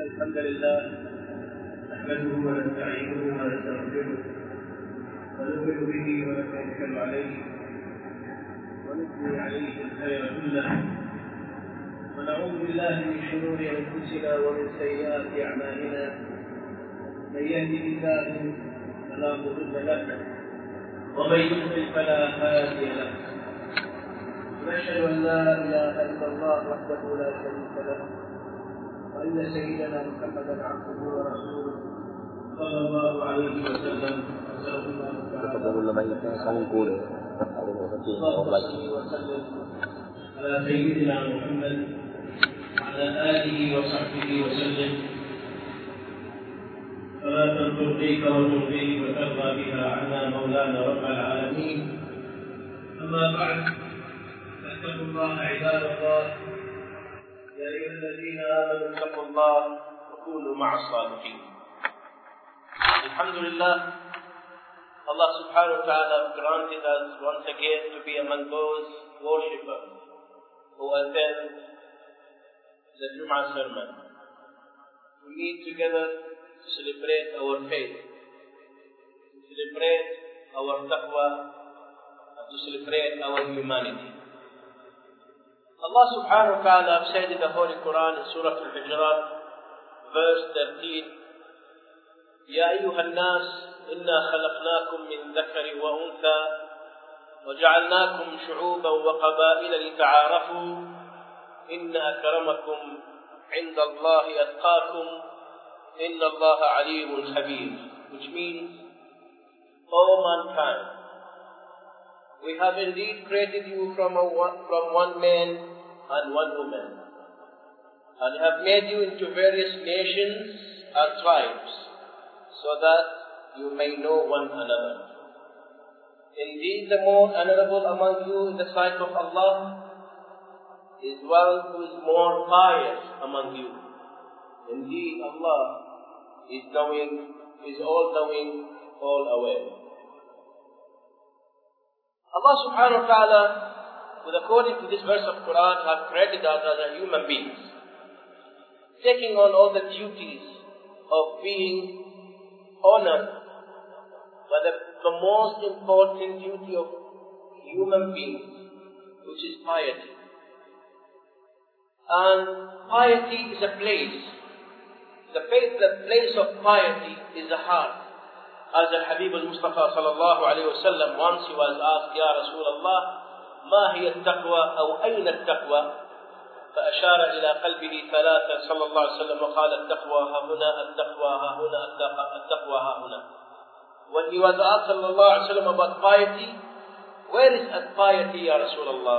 الحمد لله نحمده ونستعينه ونستغفره ونؤمن به ونتوكل عليه ونثني عليه الخير كله ونعوذ بالله من شرور أنفسنا ومن سيئات أعمالنا. من يهده الله فلا مضل له ومن يضلل فلا هادي له. ونشهد أن لا إله إلا الله وحده لا شريك له. وإن سيدنا محمدا عبده ورسوله صلى الله عليه وسلم وسلم الله تعالى Kebetulan banyak yang saling kule. Ada yang penting اللهم orang lagi. صل وسلم على سيدنا محمد وعلى آله وصحبه وسلم صلاة ترضيك وترضيك وترضى بها عنا مولانا رب العالمين أما بعد فاتقوا الله عباد الله يا ايها الذين امنوا اتقوا الله وكونوا مع الصادقين الحمد لله Allah subhanahu wa ta'ala granted us once again to be among those worshippers who attend the Jum'ah sermon. To meet together to celebrate our faith, to celebrate our taqwa, and to celebrate our humanity. Allah subhanahu wa ta'ala said in the Holy Quran in Surah Al-Hijrat, verse 13, يا أيها الناس إنا خلقناكم من ذكر وأنثى وجعلناكم شعوبا وقبائل لتعارفوا إن أكرمكم عند الله أتقاكم إن الله عليم خبير which means all mankind we have indeed created you from, a from one man and one woman and have made you into various nations and tribes so that you may know one another. Indeed, the more honorable among you in the sight of Allah is one who is more pious among you. Indeed, Allah is knowing, is all knowing, all aware. Allah subhanahu wa ta'ala, with according to this verse of Quran, have created us as a human beings, taking on all the duties of being honored, but the, the most important duty of human beings, which is piety. And piety is a place. The, place, the place of piety is the heart. As the Habib al-Mustafa sallallahu alayhi wa sallam, once he was asked, Ya Rasulullah, ما هي التقوى أو أين التقوى؟ فأشار إلى قلبه ثلاثة صلى الله عليه وسلم وقال التقوى ها هنا التقوى ها هنا التقوى ها هنا When he was asked صلى الله عليه وسلم about piety, where is that piety يا رسول الله?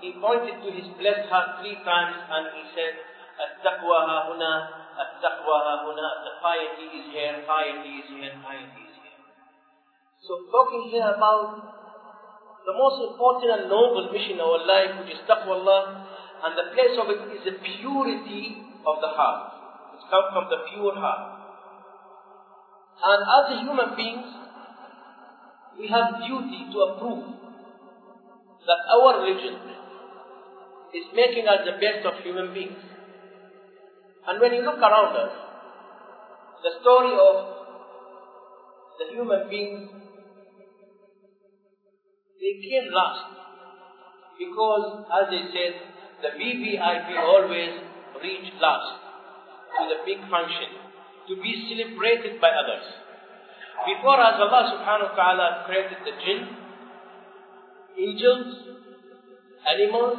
He pointed to his blessed heart three times and he said, التقوى ها هنا التقوى ها هنا The piety is here, piety is here, piety is here. So talking here about the most important and noble mission in our life, which is taqwa and the place of it is the purity of the heart. It comes from the pure heart. And as a human beings, we have duty to approve that our religion is making us the best of human beings. And when you look around us, the story of the human beings, they came last. Because, as they said, the VVIP always reach last to the big function to be celebrated by others. Before us, Allah subhanahu wa ta'ala created the jinn, angels, animals,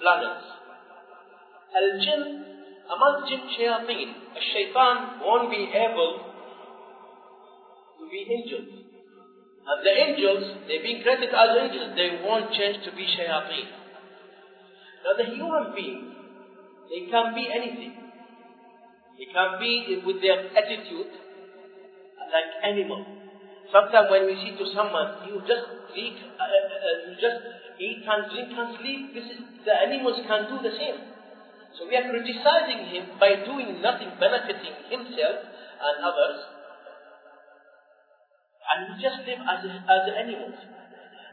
planets. Al-jinn, among jinn shayateen, a shaitan won't be able to be angels. And the angels, they've been created as angels, they won't change to be shayateen. Now the human being, they can be anything. They can be with their attitude like animal. Sometimes when we see to someone, you just drink, uh, uh, you just eat and drink and sleep. This is the animals can do the same. So we are criticizing him by doing nothing benefiting himself and others, and we just live as as animals.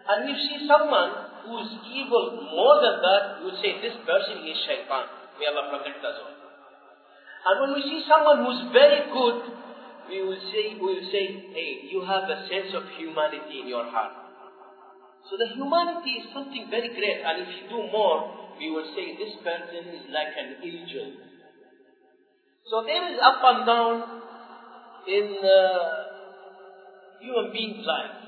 And we see someone who is evil more than that, we would say this person is shaitan. May Allah protect us all. And when we see someone who's very good, we will say, we will say, hey, you have a sense of humanity in your heart. So the humanity is something very great, and if you do more, we will say this person is like an angel. So there is up and down in uh, human beings' life.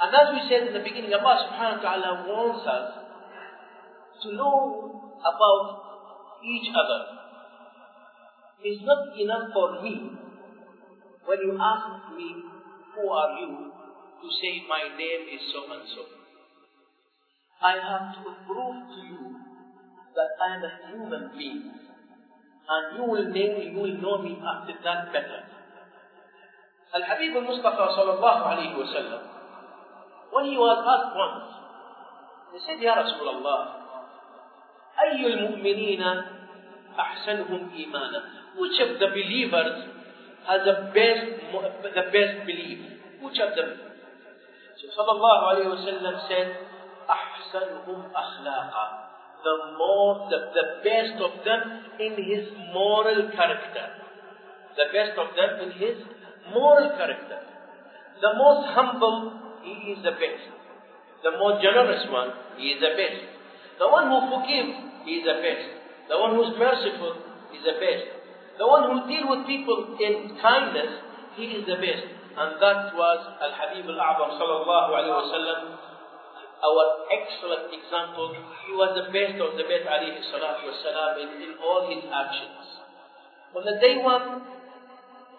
And as we said in the beginning, Allah subhanahu wa ta'ala wants us to know about each other. It's not enough for me when you ask me, who are you, to say my name is so and so. I have to prove to you that I am a human being. And you will name me, you will know me after that better. Al-Habib al-Mustafa sallallahu alayhi wa sallam, when he was asked once, he said, Ya Rasulullah, أي المؤمنين أحسنهم إيمانا Which of the believers has the best, the best belief? Which of them? So sallallahu alayhi wa sallam said, أحسنهم أخلاقا The more, the, the best of them in his moral character. The best of them in his moral character. The most humble, he is the best. The most generous one, he is the best. The one who forgives, he is the best. The one who is merciful he is the best. The one who deals with people in kindness, he is the best. And that was Al-Habib Al-A'zam sallallahu alayhi wa sallam, our excellent example. He was the best of the best alayhi salatu wa in, in all his actions. On the day one,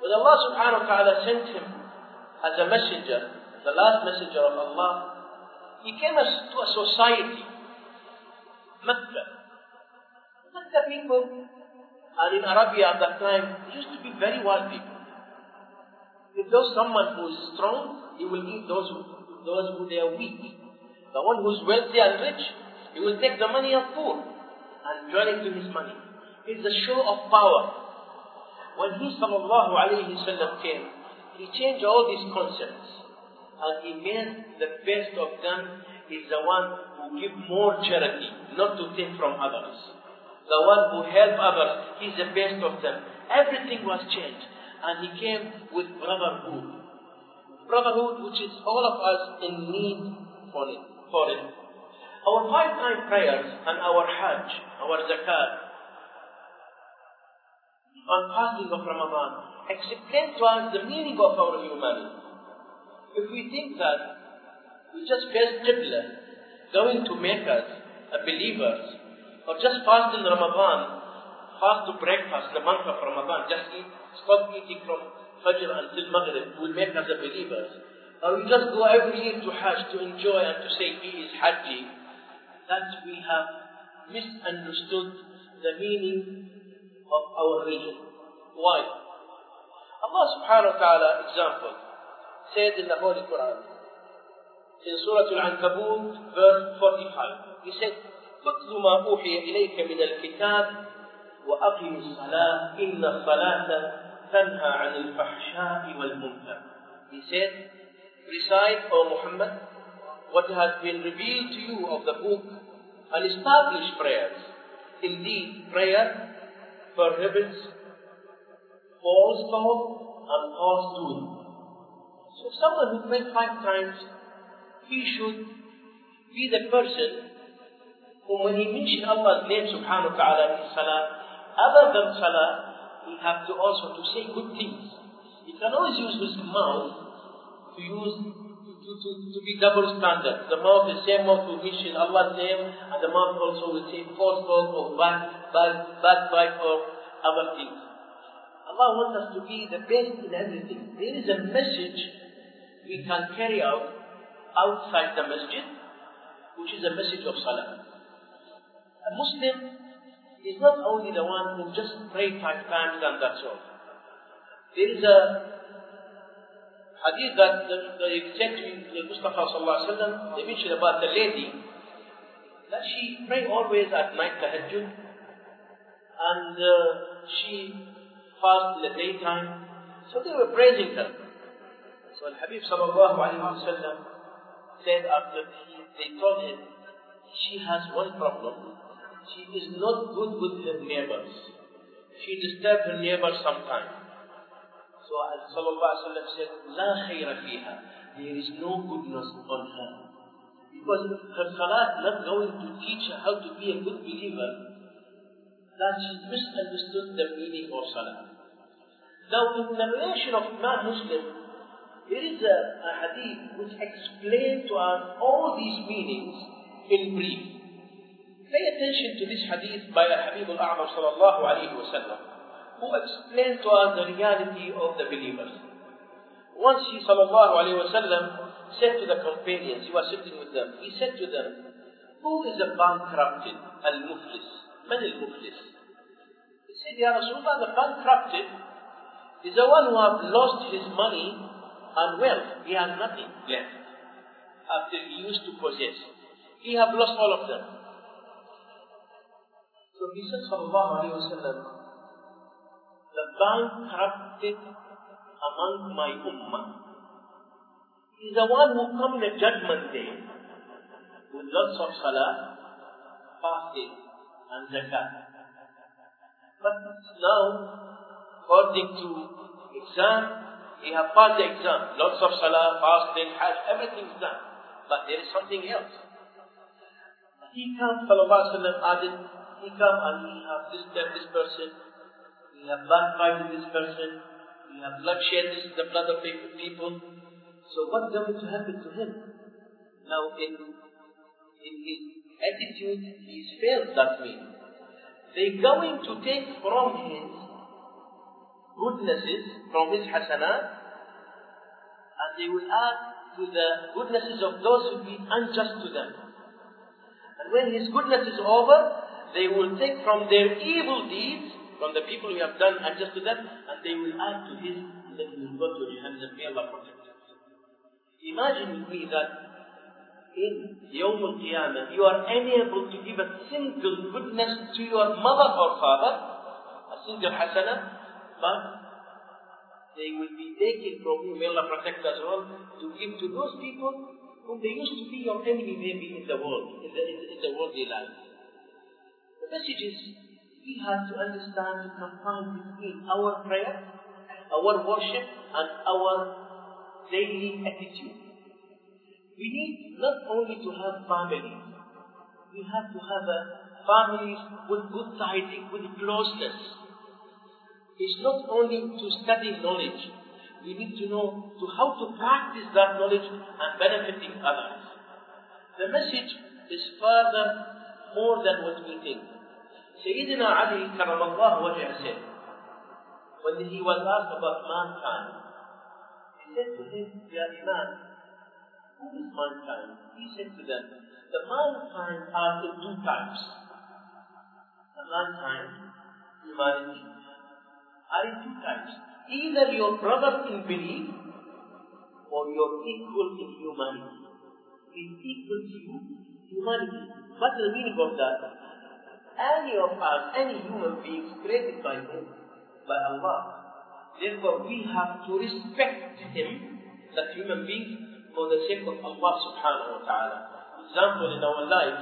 when Allah subhanahu wa ta'ala sent him as a messenger, the last messenger of Allah, he came to a society, Mecca. Mecca people, and in Arabia at that time, used to be very wild people. If there's someone who is strong, he will eat those who, those who they are weak. The one who's wealthy and rich, he will take the money of poor and join it to his money. It's a show of power. When he sallallahu alayhi wasallam came, he changed all these concepts and he made the best of them is the one who give more charity, not to take from others. The one who help others, he's the best of them. Everything was changed and he came with brotherhood. Brotherhood which is all of us in need for it. For it. Our five time prayers and our Hajj, our Zakat, on fasting of Ramadan, explain to us the meaning of our humanity. If we think that we just face Qibla, going to make us a believers, or just fast in Ramadan, fast to breakfast, the month of Ramadan, just eat, stop eating from Fajr until Maghrib, will make us a believers. Or we just go every year to Hajj to enjoy and to say he is Hajji, that we have misunderstood the meaning of our religion. Why? Allah subhanahu wa ta'ala, example, said in the Holy Quran, in Surah Al-Ankabut, verse 45, He said, اتل ما أوحي إليك من الكتاب وأقم الصلاة إن الصلاة تنهى عن الفحشاء والمنكر. He said, recite, O Muhammad, what has been revealed to you of the book and establish prayers. Indeed, prayer prohibits false talk and false doing. So someone who prayed five times, he should be the person who when he mentions Allah's name subhanahu wa ta'ala in salah, other than salah, he have to also to say good things. He can always use his mouth to use to, to, to be double standard. The mouth, the same mouth will mention Allah's name, and the mouth also will say false talk or bad, bad, bad bite or other things. Allah wants us to be the best in everything. There is a message we can carry out outside the masjid, which is a message of salah. A Muslim is not only the one who just pray five times and that's all. There is a hadith that the, the said to Mustafa sallallahu alaihi wasallam, they mentioned about the lady that she pray always at night tahajjud and uh, she fast in the daytime. So they were praising her. So Al-Habib sallallahu alaihi wasallam said after he, they told him, she has one problem. She is not good with her neighbors. she disturbs her neighbor sometimes. So Sallallahu Alaihi Wasallam said, La khayra fiha. There is no goodness on her. Because her salat not going to teach her how to be a good believer, that she misunderstood the meaning of salat. Now in the narration of Imam Muslim, there is a, a hadith which explains to us all these meanings in brief. Pay attention to this hadith by Habib al-A'mar sallallahu alayhi wa sallam, who explained to us the reality of the believers. Once he wa said to the companions, he was sitting with them, he said to them, who is a bankrupted, al-muflis? Man al-muflis? He said, Ya Rasulullah, the bankrupted is the one who has lost his money and wealth. He has nothing left after he used to possess. He has lost all of them. So he said, Sallallahu Alaihi Wasallam, the bankrupted among my ummah is the one who come in the judgment day with lots of salah, fasting, and zakat. But now, according to exam, he have passed the exam. Lots of salah, fasting, hajj, everything done. But there is something else. He comes, Sallallahu Alaihi Wasallam added, he come and he have disturbed this person, he have backbited this person, he have bloodshed this, the blood of people. So what's going to happen to him? Now in, in his attitude, he's failed that means. They're going to take from his goodnesses, from his hasanat, and they will add to the goodnesses of those who be unjust to them. And when his goodness is over, they will take from their evil deeds, from the people who have done unjust to them, and they will add to his, and will go to Jahannam. May Allah protect us. Imagine with me that in Yawm al-Qiyamah, you are unable to give a single goodness to your mother or father, a single hasana, but they will be taken from you, may Allah protect us all, to give to those people whom they used to be your enemy maybe in the world, in the, in the, in the worldly life. The message is, we have to understand the combine between our prayer, our worship, and our daily attitude. We need not only to have families, we have to have a families with good tidings, with closeness. It's not only to study knowledge. We need to know to how to practice that knowledge and benefiting others. The message is further more than what we think. Sayyidina Ali karamallahu wajah said, when he was asked about mankind, he said to him, Ya Imam, who is mankind? He said to them, the mankind are in two types. The mankind, humanity, are in two types. Either your brother in belief or your equal in humanity. Is equal to you, humanity. What's the meaning of that? Any of us, any human being created by Him, by Allah. Therefore, we have to respect Him, that human being, for the sake of Allah subhanahu wa ta'ala. Example in our life,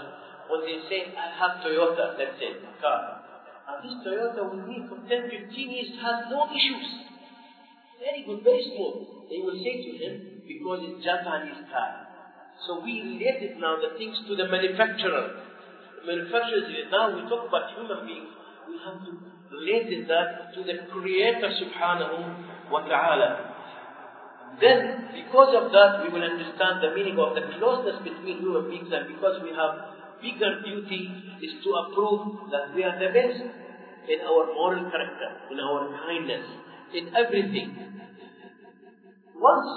when they say, I have Toyota, let's say, car. And this Toyota with me for 10, 15 years has no issues. Very good, very smooth. They will say to him, because it's Japanese car. So we related now the things to the manufacturer. The manufacturer is now we talk about human beings, we have to relate that to the Creator subhanahu wa ta'ala. Then, because of that, we will understand the meaning of the closeness between human beings and because we have bigger duty is to approve that we are the best in our moral character, in our kindness, in everything. Once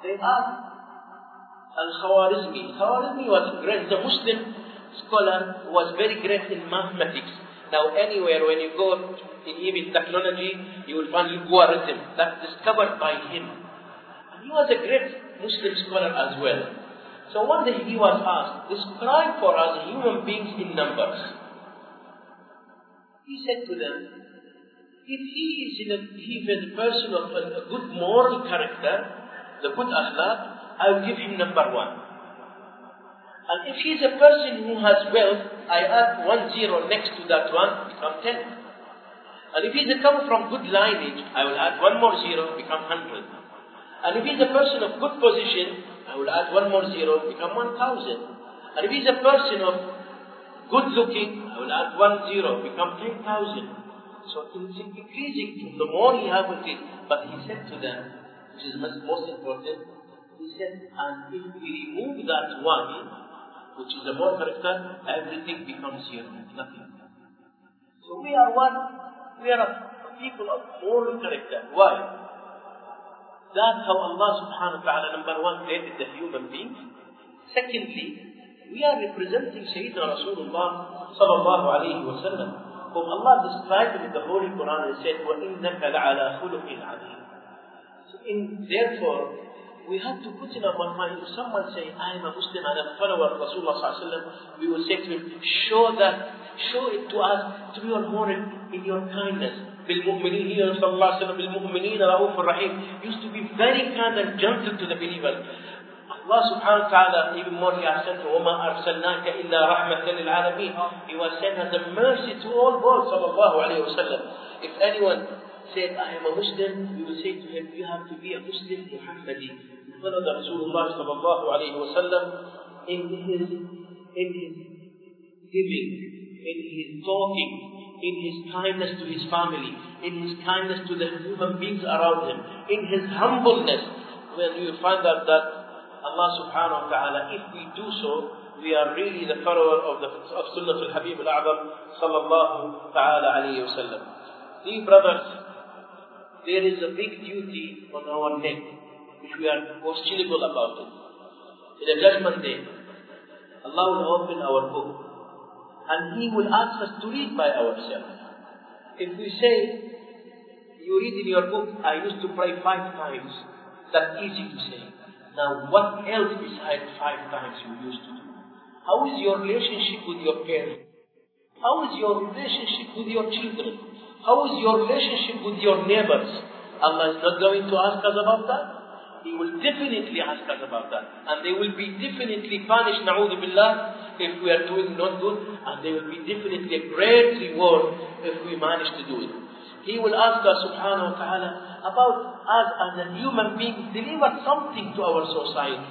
they asked Al-Khawarizmi, Khawarizmi was great, the Muslim scholar who was very great in mathematics. Now anywhere when you go in even technology, you will find algorithm that's discovered by him. And he was a great Muslim scholar as well. So one day he was asked, describe for us human beings in numbers. He said to them, if he is in a, a person of a, a good moral character, the good akhlaq, I will give him number one. And if he is a person who has wealth, I add one zero next to that one, become ten. And if he's a come from good lineage, I will add one more zero, become 100. And if he's a person of good position, I will add one more zero, become 1000. And if he's a person of good looking, I will add one zero, become 10,000. So it's increasing the more he have with it. But he said to them, which is most important, he said, and if we remove that one, which is the more character, everything becomes zero, nothing. So we are one, we are a people of moral character. Why? That's how Allah subhanahu wa ta'ala, number one, created the human beings. Secondly, we are representing Sayyidina Rasulullah sallallahu alayhi wa sallam, whom Allah described in the Holy Quran and said, وَإِنَّكَ لَعَلَى خُلُقٍ عَظِيمٍ So in, therefore, we have to put in our mind, if someone say, I am a Muslim and a follower of Rasulullah sallallahu alayhi wa sallam, we will say to him, show that, show it to us to be more in, in your kindness. بالمؤمنين here صلى الله عليه وسلم بالمؤمنين رؤوف رحيم used to be very kind and gentle to the believers Allah subhanahu wa ta'ala even more he has said وَمَا أَرْسَلْنَاكَ إِلَّا رَحْمَةً لِلْعَالَمِينَ He was sent as a mercy to all world صلى الله عليه وسلم If anyone said I am a Muslim we will say to him you have to be a Muslim Muhammadi the Rasulullah sallallahu alayhi wa sallam in his, in his giving, in his talking, in his kindness to his family, in his kindness to the human beings around him, in his humbleness, when you find out that Allah subhanahu wa ta'ala, if we do so, we are really the follower of the of Sunnah al-Habib al-A'zam sallallahu ta'ala alayhi wa sallam. Dear brothers, there is a big duty on our neck which we are questionable about it. In the judgment day, Allah will open our book and He will ask us to read by ourselves. If we say, you read in your book, I used to pray five times, that's easy to say. Now, what else besides five times you used to do? How is your relationship with your parents? How is your relationship with your children? How is your relationship with your neighbors? Allah is not going to ask us about that. He will definitely ask us about that. And they will be definitely punished, na'udhu billah, if we are doing not good. And there will be definitely a great reward if we manage to do it. He will ask us subhanahu wa ta'ala about us as a human being, deliver something to our society.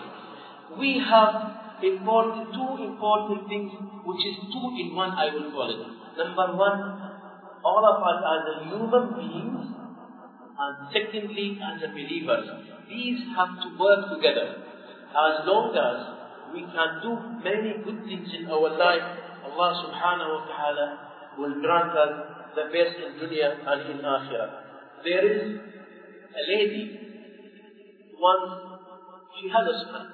We have important, two important things, which is two in one, I will call it. Number one, all of us as a human beings, and secondly, as a believers. These have to work together. As long as we can do many good things in our life, Allah subhanahu wa ta'ala will grant us the best in dunya and in akhirah. There is a lady, once she had a son.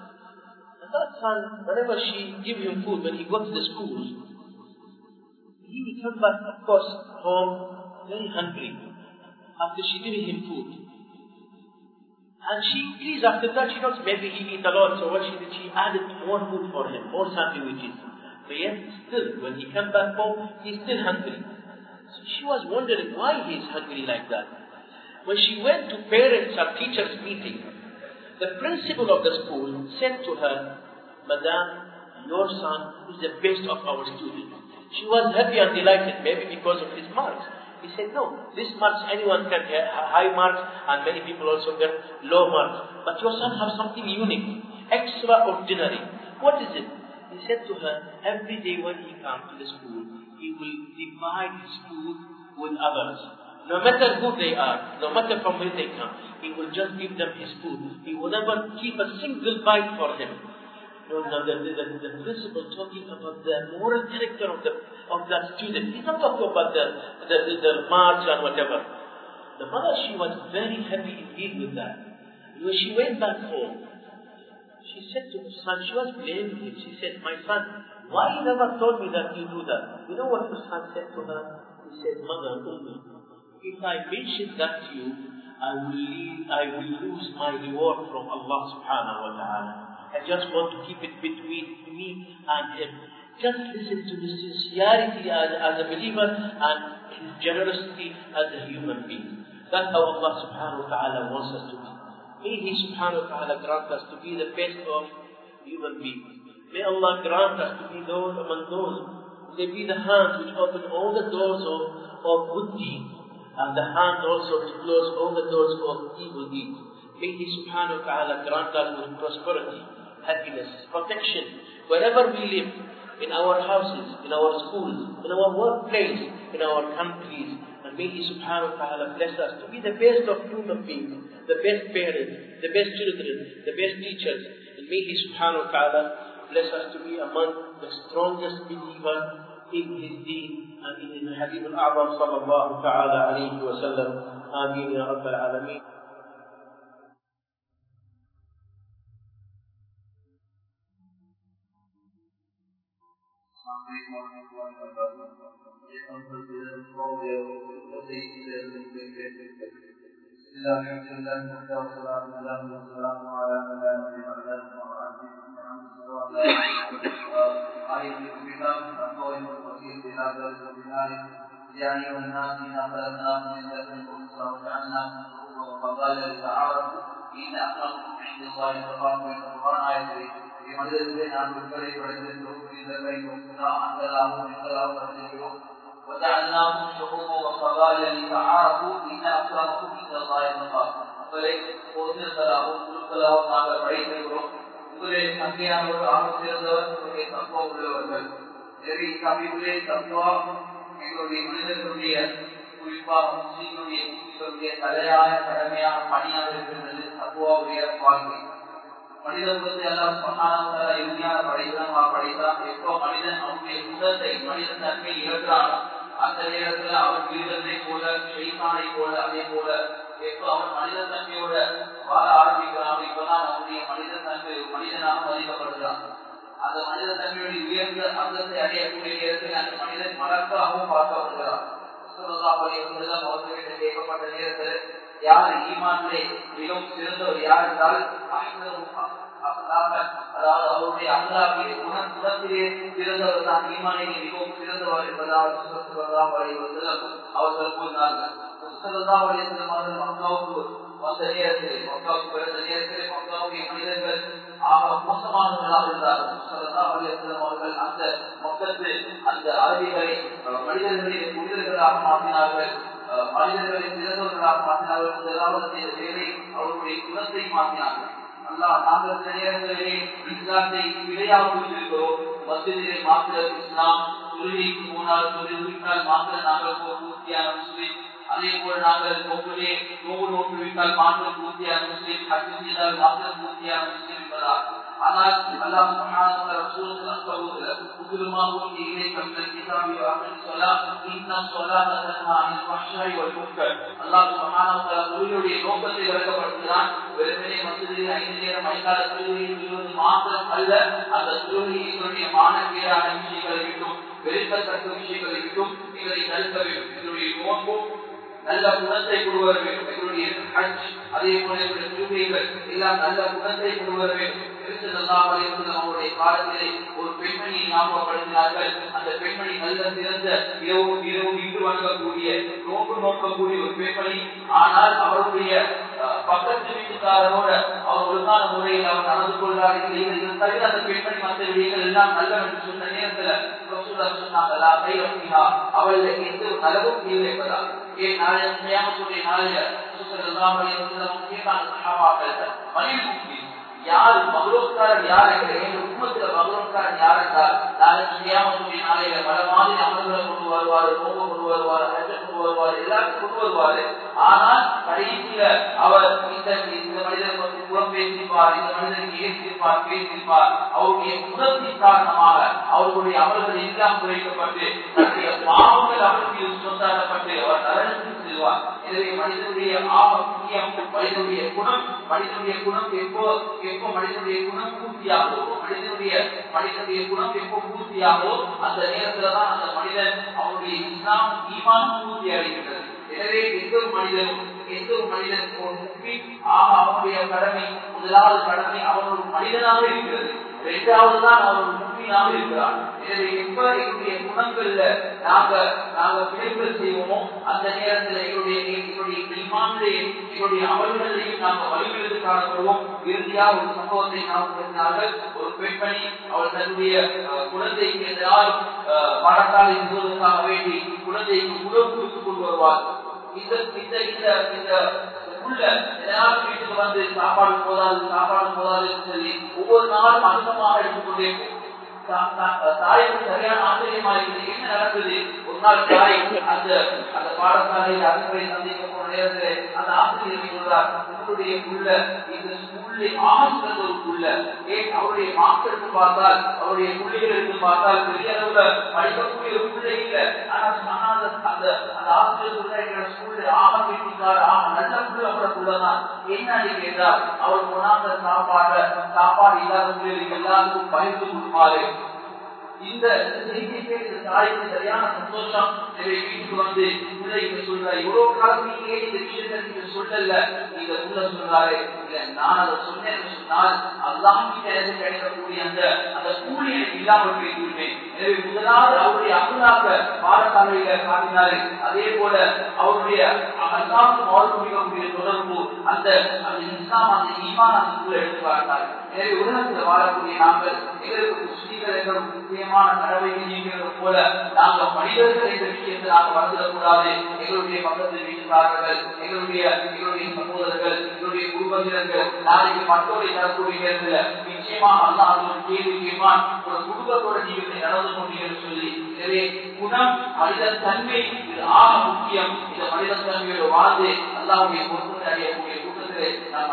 And that son, whenever she give him food, when he got to the school, he come back, of course, home very hungry after she gave him food. And she increased after that, she knows maybe he eat a lot, so what she did, she added more food for him, more sandwiches. But yet, still, when he came back home, he's still hungry. So she was wondering why he is hungry like that. When she went to parents or teachers meeting, the principal of the school said to her, Madam, your son is the best of our students. She was happy and delighted, maybe because of his marks. He said, no, this marks anyone can get high marks and many people also get low marks. But your son has something unique, extraordinary. What is it? He said to her, every day when he comes to the school, he will divide his food with others. No matter who they are, no matter from where they come, he will just give them his food. He will never keep a single bite for him. No, the, the, the, the principle talking about the moral character of the of that student. He's not talking about the, the, the, the marks and whatever. The mother, she was very happy indeed with that. When she went back home, she said to her son, she was blaming him. She said, My son, why you never told me that you do that? You know what the son said to her? He said, Mother, if I mention that to you, I will, leave, I will lose my reward from Allah subhanahu wa ta'ala. I just want to keep it between me and him. Just listen to his sincerity as, as a believer and his generosity as a human being. That's how Allah subhanahu wa ta'ala wants us to be. May He subhanahu wa ta'ala grant us to be the best of human beings. May Allah grant us to be those among those. May be the hands which open all the doors of, of good deeds. and the hand also to close all the doors of evil deeds. May He subhanahu wa ta'ala grant us with prosperity, happiness, protection, wherever we live, in our houses, in our schools, in our workplace, in our countries, and may He subhanahu wa ta'ala bless us to be the best of human beings, the best parents, the best children, the best teachers, and may He subhanahu wa ta'ala bless us to be among the strongest believers in His deen and in His Habib al-A'zam sallallahu ta'ala alayhi wa sallam. Ameen ya Rabbal Alameen. الله الحمد لله وحده والصلاة والسلام على من لا نبي بعده وعلى آية الكتاب أقوال وكيل بهذا الوبناء يا أيها الناس إنا خلقناكم من ذكر وأنثى وجعلناكم شعوبا وقبائل لتعارفوا إن أكرمكم عند الله أتقاكم من القرآن آية மனிதர்களை நாம் உட்படை படைத்திருக்கிறோம் புரிந்ததை நாம் அந்தலாகவும் எங்களாகவும் படைத்திருக்கிறோம் وجعلناكم شعوبا وقبائل لتعارفوا ان اكرمكم عند الله اتقاكم உங்களை கோத்திரங்களாகவும் குழுக்களாகவும் நாங்கள் படைத்திருக்கிறோம் உங்களே சங்கையானவர் ஆக சேர்ந்தவர் உங்களுடைய தத்துவ உள்ளவர்கள் எனவே கவிகளே தத்துவா எங்களுடைய மனிதர்களுடைய குறிப்பாக முஸ்லீம்களுடைய முஸ்லீம்களுடைய தலையாய கடமையான பணியாக இருக்கின்றது தத்துவாவுடைய வாழ்க்கை மனித குலத்தை எல்லாம் சொன்னால இறுதியான படைத்தனமா படைத்தான் எப்போ மனிதன் அவனுடைய குலத்தை மனித தன்மை இழக்கிறான் அந்த நேரத்துல அவன் வீரனை போல ஷெய்தானை போல அதே போல எப்போ அவன் மனித தன்மையோட வாழ ஆரம்பிக்கிறான் இப்பதான் அவனுடைய மனித தன்மை மனிதனாக மதிக்கப்படுகிறான். அந்த மனித தன்மையுடைய உயர்ந்த அந்தத்தை அடையக்கூடிய நேரத்தில் அந்த மனிதன் மலர்க்காகவும் பார்க்கப்படுகிறான். அவர்களிடம் கேட்கப்பட்ட நேரத்தில் யார் ஈமானிலே மிகவும் சிறந்தவர் யார் என்றால் அதாவது அவருடைய அல்லாவிலே குணம் குணத்திலே சிறந்தவர் தான். ஈமானிலே மிகவும் சிறந்தவர் என்பதாக அவர்கள் கூறினார்கள். வந்த நேரத்தில் மக்காவுக்கு பிறந்த நேரத்தில் மக்காவுடைய மனிதர்கள் ஆக மோசமானவர்களாக இருந்தார்கள். அவர்கள் அந்த மக்களுக்கு அந்த அரபிகளை மனிதர்களை புனிதர்களாக மாற்றினார்கள். மனிதர்களை சிறந்தவர்களாக மாற்றினார்கள் முதலாவது செய்த வேலை அவருடைய குணத்தை மாற்றினார்கள் அல்லா நாங்கள் சில நேரங்களிலே இஸ்லாத்தை விடையாக புரிந்திருக்கிறோம் மசிதிலே மாத்திரம் இஸ்லாம் தொழுகைக்கு போனால் தொழில்விட்டால் மாத்திரம் நாங்கள் பூர்த்தியான முஸ்லீம் அதே போல நாங்கள் நோக்கிலே நோவு நோக்கு விட்டால் மாத்திரம் பூர்த்தியான முஸ்லீம் ஹஜ் செய்தால் மாத்திரம் பூர்த்தியான முஸ்லீம் என்பதால் ஆனால் அல்லாஹ் சுப்ஹானஹு ரசூலுக்கு அஸ்தகுல உதுமா ஊதி கிதாபி வ அஹ்லி ஸலாத் இன்ன ஸலாத தன்ஹா அனில் ஃபஹ்ஷாய் வல் முன்கர் அல்லாஹ் சுப்ஹானஹு நோக்கத்தை வெறுமனே ஐந்து நேரம் மாத்திரம் அல்ல அந்த தொழுகையினுடைய விஷயங்களை விட்டும் வெளிப்பத்தக்க விஷயங்களை விட்டும் இவரை தடுக்க வேண்டும் இதனுடைய நோக்கம் நல்ல குணத்தை கொண்டு வர வேண்டும் எங்களுடைய அதே போல எங்களுடைய திருமைகள் எல்லாம் நல்ல குணத்தை கொண்டு வர வேண்டும் அவருடைய காலத்திலே ஒரு பெண்மணியை ஞாபகப்படுத்தினார்கள். அந்த பெண்மணி நல்ல சிறந்த இரவு இரவு இன்று வழங்கக்கூடிய நோக்கு நோக்கக்கூடிய ஒரு பெண்மணி. ஆனால் அவருடைய பக்கத்து வீட்டுக்காரரோட அவர் ஒழுங்கான முறையில் அவர் நடந்து கொள்கிறார்கள் இதை தவிர அந்த பெண்மணி மற்ற விடயங்கள் எல்லாம் நல்ல என்று சொன்ன நேரத்துல சொன்னாங்களா கைரா அவள் எந்த ஒரு இல்லை என்பதால். ஏன் நாளைய நாளைய மனித யார் மகளோக்காரன் யார் என்ற எங்கள் மகளோக்காரன் யார் என்றால் நாளைக்கு நாளையில பல மாதிரி கொண்டு வருவாரு நோக்கம் கொண்டு வருவாரு ஹஜ்ஜ கொண்டு வருவார் எல்லாத்தையும் கொண்டு வருவாரு. ஆனால் கடைசியில அவர் இந்த இந்த மனிதர் பற்றி புறம் பேசிப்பார் இந்த மனிதருக்கு ஏற்றிருப்பார் பேசியிருப்பார் அவருடைய குணத்தின் காரணமாக அவர்களுடைய அமல்கள் எல்லாம் குறைக்கப்பட்டு தன்னுடைய பாவங்கள் அவருக்கு சொந்தாடப்பட்டு அவர் நலனுக்கு செல்வார் எனவே மனிதனுடைய ஆபத்தியம் முக்கியம் மனிதனுடைய குணம் மனிதனுடைய குணம் எப்போ எப்போ மனிதனுடைய குணம் பூர்த்தியாகோ மனிதனுடைய மனிதனுடைய குணம் எப்போ பூர்த்தியாகோ அந்த நேரத்துலதான் அந்த மனிதன் அவனுடைய இஸ்லாம் ஈமான் பூர்த்தி அடைகின்றது. எனவே எந்த ஒரு மனிதனும் எந்த ஒரு மனிதன் முக்கி ஆக அவனுடைய கடமை முதலாவது கடமை அவன் ஒரு மனிதனாக இருக்கிறது. இரண்டாவது தான் அவன் ஒரு முக்கியனாக இருக்கிறான் எனவே எப்ப எங்களுடைய குணங்கள்ல நாங்க நாங்க பிழைப்பு செய்வோமோ அந்த நேரத்தில் எங்களுடைய எங்களுடைய இமானிலே எங்களுடைய அமல்களையும் நாங்க வலிமையிலிருந்து காணப்படுவோம். இறுதியாக ஒரு சம்பவத்தை நாம் பேசினார்கள் ஒரு பெண்மணி அவள் தன்னுடைய குழந்தைக்கு எதிரால் பணத்தால் இருப்பதற்காக வேண்டி குழந்தைக்கு உணவு கொடுத்துக் கொண்டு வருவார் இந்த இந்த இந்த இந்த உள்ள எல்லாரும் வீட்டுக்கு வந்து சாப்பாடு போதாது சாப்பாடு போதாதுன்னு சொல்லி ஒவ்வொரு நாளும் அதிகமாக எடுத்துக்கொண்டே தாய்க்கு சரியான ஆச்சரியமா இருக்குது என்ன நடக்குது ஒரு நாள் தாய் அந்த அந்த பாடசாலையில் அதிபரை சந்திக்க போன நேரத்தில் அந்த ஆசிரியர் சொல்றார் உங்களுடைய உள்ள இந்த ஸ்கூல்ல ஆசிரியர் ஏன் அவருடைய மார்க் எடுத்து பார்த்தால் அவருடைய புள்ளிகள் எடுத்து பார்த்தால் பெரிய அளவுல படிக்கக்கூடிய ஒரு பிள்ளை இல்லை. ஆனா அந்த அந்த ஆசிரியர் ஸ்கூல்ல ஆக வீட்டுக்கார் ஆக நல்ல புள்ள அவரை புள்ளதான் என்னன்னு கேட்டால் அவர் கொண்டாந்த சாப்பாடு சாப்பாடு இல்லாத எல்லாருக்கும் பகிர்ந்து கொடுப்பாரு. இந்த செய்தியை கேட்டு தாய்க்கு சரியான சந்தோஷம். எனவே வீட்டுக்கு வந்து பிள்ளைக்கு சொல்ற இவ்வளவு காலம் நீங்க இந்த விஷயத்தை நீங்க சொல்லல? நீங்க உள்ள சொல்றாரு. இல்ல நான் அதை சொன்னேன் சொன்னால் அல்லாம் கிட்ட எனக்கு கிடைக்கக்கூடிய அந்த அந்த கூலி எனக்கு இல்லாமல் போய்விடுவேன் எனவே முதலாவது அவருடைய அல்லாத பாடசாலையில காட்டினாரு. அதே போல அவருடைய அல்லாவுக்கு மாறுபடிக்கக்கூடிய தொடர்பு அந்த அந்த இஸ்லாம் அந்த ஈமான் அந்த எடுத்து பார்த்தார் எனவே உலகத்தில் வாழக்கூடிய நாங்கள் எங்களுக்கு முஸ்லீம்கள் எங்களும் முக்கியமான கடவை நீங்கிறது போல நாங்கள் மனிதர்கள் என்ற விஷயத்தை நாங்கள் வந்துடக்கூடாது எங்களுடைய பக்கத்து வீட்டுக்காரர்கள் எங்களுடைய எங்களுடைய சகோதரர்கள் எங்களுடைய குடும்பத்தினர்கள் நாளைக்கு மற்றவரை தரக்கூடிய நேரத்தில் நிச்சயமாக அல்லாஹ் ஒரு கேள்வி கேட்பான். ஒரு குடும்பத்தோட நீங்கள் நடந்து கொண்டீங்கன்னு சொல்லி. எனவே குணம் மனிதன் தன்மை இது ஆக முக்கியம். இந்த மனிதன் தன்மையோட வாழ்ந்து அல்லாவுடைய பொறுப்பு அடையக்கூடிய கூட்டத்திலே நான்